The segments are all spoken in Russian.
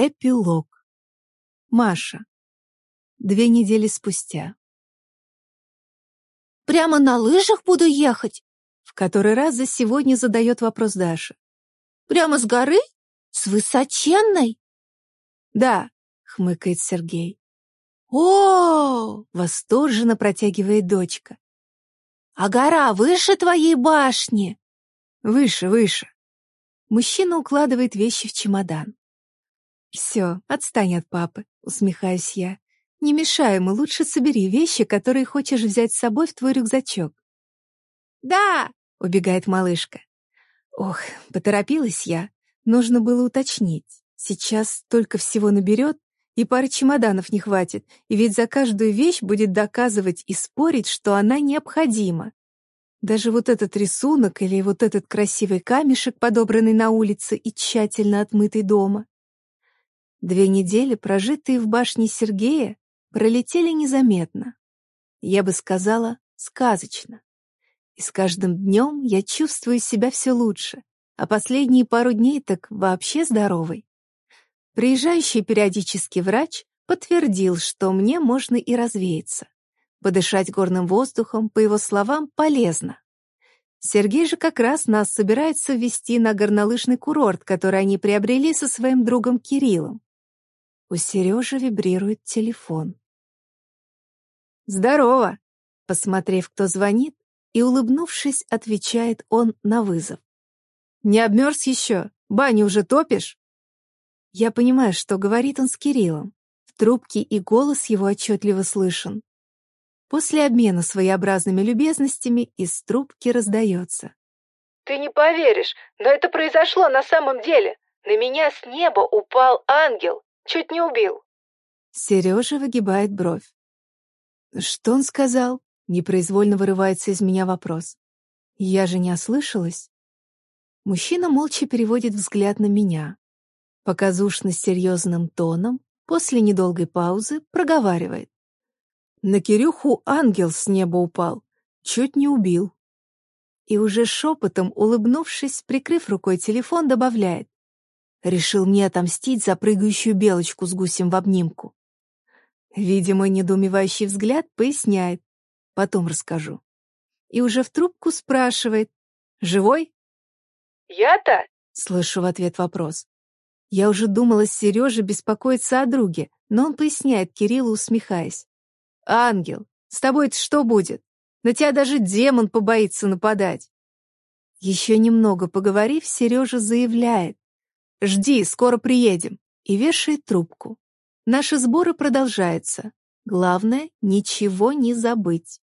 Эпилог. Маша. Две недели спустя. «Прямо на лыжах буду ехать?» В который раз за сегодня задает вопрос Даша. «Прямо с горы? С высоченной?» «Да», — хмыкает Сергей. «О!» — восторженно протягивает дочка. «А гора выше твоей башни?» «Выше, выше». Мужчина укладывает вещи в чемодан. «Все, отстань от папы», — усмехаюсь я. «Не мешай ему, лучше собери вещи, которые хочешь взять с собой в твой рюкзачок». «Да!» — убегает малышка. Ох, поторопилась я. Нужно было уточнить. Сейчас столько всего наберет, и пары чемоданов не хватит, и ведь за каждую вещь будет доказывать и спорить, что она необходима. Даже вот этот рисунок или вот этот красивый камешек, подобранный на улице и тщательно отмытый дома. Две недели, прожитые в башне Сергея, пролетели незаметно. Я бы сказала, сказочно. И с каждым днем я чувствую себя все лучше, а последние пару дней так вообще здоровой. Приезжающий периодически врач подтвердил, что мне можно и развеяться. Подышать горным воздухом, по его словам, полезно. Сергей же как раз нас собирается ввести на горнолыжный курорт, который они приобрели со своим другом Кириллом. У Сережи вибрирует телефон. «Здорово!» Посмотрев, кто звонит, и, улыбнувшись, отвечает он на вызов. «Не обмерз еще? Баню уже топишь?» Я понимаю, что говорит он с Кириллом. В трубке и голос его отчетливо слышен. После обмена своеобразными любезностями из трубки раздается. «Ты не поверишь, но это произошло на самом деле. На меня с неба упал ангел. Чуть не убил. Сережа выгибает бровь. Что он сказал? Непроизвольно вырывается из меня вопрос. Я же не ослышалась. Мужчина молча переводит взгляд на меня. Показушно серьезным тоном, после недолгой паузы, проговаривает. На Кирюху ангел с неба упал, чуть не убил. И уже шепотом, улыбнувшись, прикрыв рукой телефон, добавляет. Решил мне отомстить за прыгающую белочку с гусем в обнимку. Видимо, недоумевающий взгляд поясняет. Потом расскажу. И уже в трубку спрашивает. «Живой?» «Я-то?» — слышу в ответ вопрос. Я уже думала, Сережа беспокоится о друге, но он поясняет Кириллу, усмехаясь. «Ангел, с тобой-то что будет? На тебя даже демон побоится нападать». Еще немного поговорив, Сережа заявляет. «Жди, скоро приедем», и вешает трубку. Наши сборы продолжаются. Главное — ничего не забыть.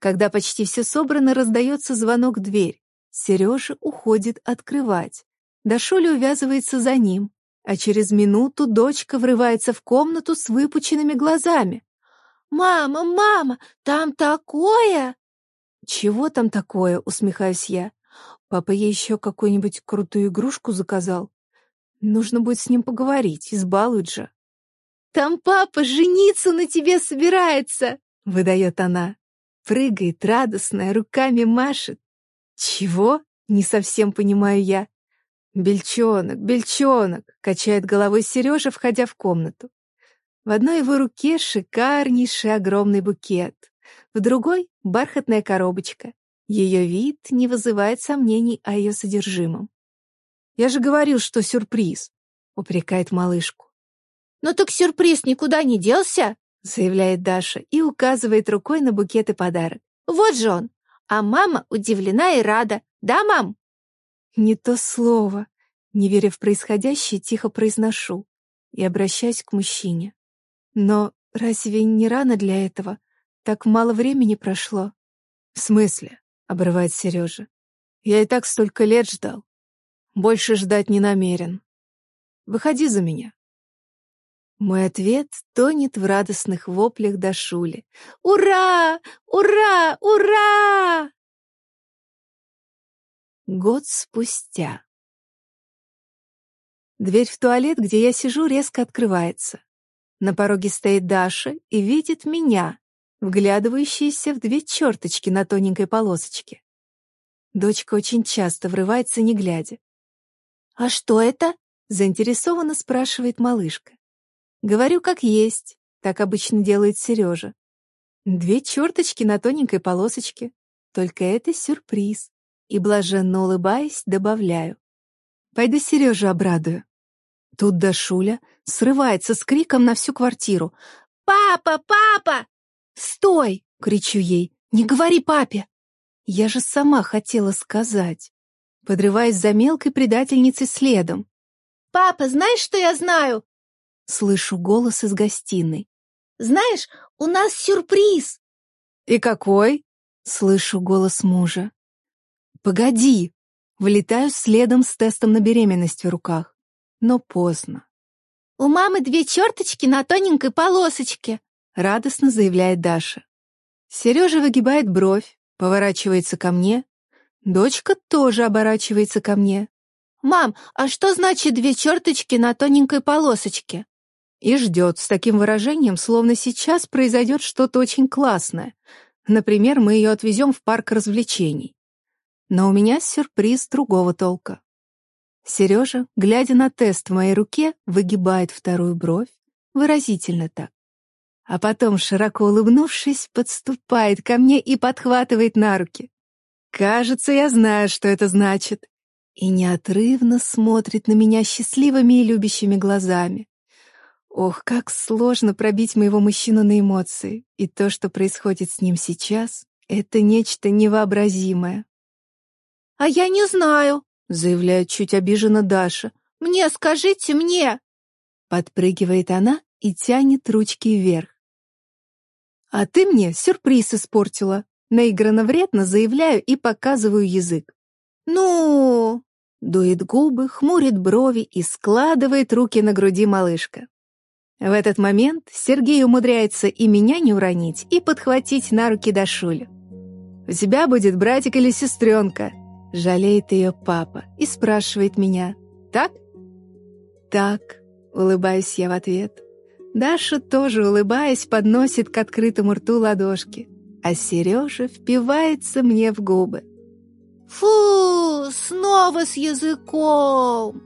Когда почти все собрано, раздается звонок в дверь. Сережа уходит открывать. Дашуля увязывается за ним, а через минуту дочка врывается в комнату с выпученными глазами. «Мама, мама, там такое!» «Чего там такое?» — усмехаюсь я. «Папа ей еще какую-нибудь крутую игрушку заказал?» Нужно будет с ним поговорить, избалует же. «Там папа жениться на тебе собирается!» — выдает она. Прыгает радостная, руками машет. «Чего?» — не совсем понимаю я. «Бельчонок, бельчонок!» — качает головой Сережа, входя в комнату. В одной его руке шикарнейший огромный букет, в другой — бархатная коробочка. Ее вид не вызывает сомнений о ее содержимом. Я же говорил, что сюрприз», — упрекает малышку. «Ну так сюрприз никуда не делся», — заявляет Даша и указывает рукой на букет и подарок. «Вот же он! А мама удивлена и рада. Да, мам?» Не то слово. Не веря в происходящее, тихо произношу и обращаюсь к мужчине. Но разве не рано для этого? Так мало времени прошло. «В смысле?» — обрывает Сережа. «Я и так столько лет ждал. Больше ждать не намерен. Выходи за меня. Мой ответ тонет в радостных воплях до Шули. «Ура! Ура! Ура!» Год спустя. Дверь в туалет, где я сижу, резко открывается. На пороге стоит Даша и видит меня, вглядывающаяся в две черточки на тоненькой полосочке. Дочка очень часто врывается, не глядя. «А что это?» Заинтересованно спрашивает малышка. Говорю, как есть. Так обычно делает Сережа. Две черточки на тоненькой полосочке. Только это сюрприз. И блаженно улыбаясь, добавляю. Пойду Сережу обрадую. Тут Дашуля срывается с криком на всю квартиру. «Папа! Папа!» «Стой!» — кричу ей. «Не говори папе!» Я же сама хотела сказать. Подрываясь за мелкой предательницей следом. «Папа, знаешь, что я знаю?» Слышу голос из гостиной. «Знаешь, у нас сюрприз!» «И какой?» Слышу голос мужа. «Погоди!» Влетаю следом с тестом на беременность в руках. Но поздно. «У мамы две черточки на тоненькой полосочке», радостно заявляет Даша. Сережа выгибает бровь, поворачивается ко мне. Дочка тоже оборачивается ко мне. «Мам, а что значит две черточки на тоненькой полосочке?» И ждет с таким выражением, словно сейчас произойдет что-то очень классное. Например, мы ее отвезем в парк развлечений. Но у меня сюрприз другого толка. Сережа, глядя на тест в моей руке, выгибает вторую бровь, выразительно так а потом, широко улыбнувшись, подступает ко мне и подхватывает на руки. Кажется, я знаю, что это значит. И неотрывно смотрит на меня счастливыми и любящими глазами. Ох, как сложно пробить моего мужчину на эмоции. И то, что происходит с ним сейчас, это нечто невообразимое. «А я не знаю», — заявляет чуть обиженно Даша. «Мне скажите, мне!» Подпрыгивает она и тянет ручки вверх. «А ты мне сюрприз испортила!» Наигранно вредно заявляю и показываю язык. «Ну...» Дует губы, хмурит брови и складывает руки на груди малышка. В этот момент Сергей умудряется и меня не уронить, и подхватить на руки Дашулю. «У тебя будет братик или сестренка?» Жалеет ее папа и спрашивает меня. «Так?» «Так», — улыбаюсь я в ответ. Даша, тоже улыбаясь, подносит к открытому рту ладошки, а Сережа впивается мне в губы. «Фу, снова с языком!»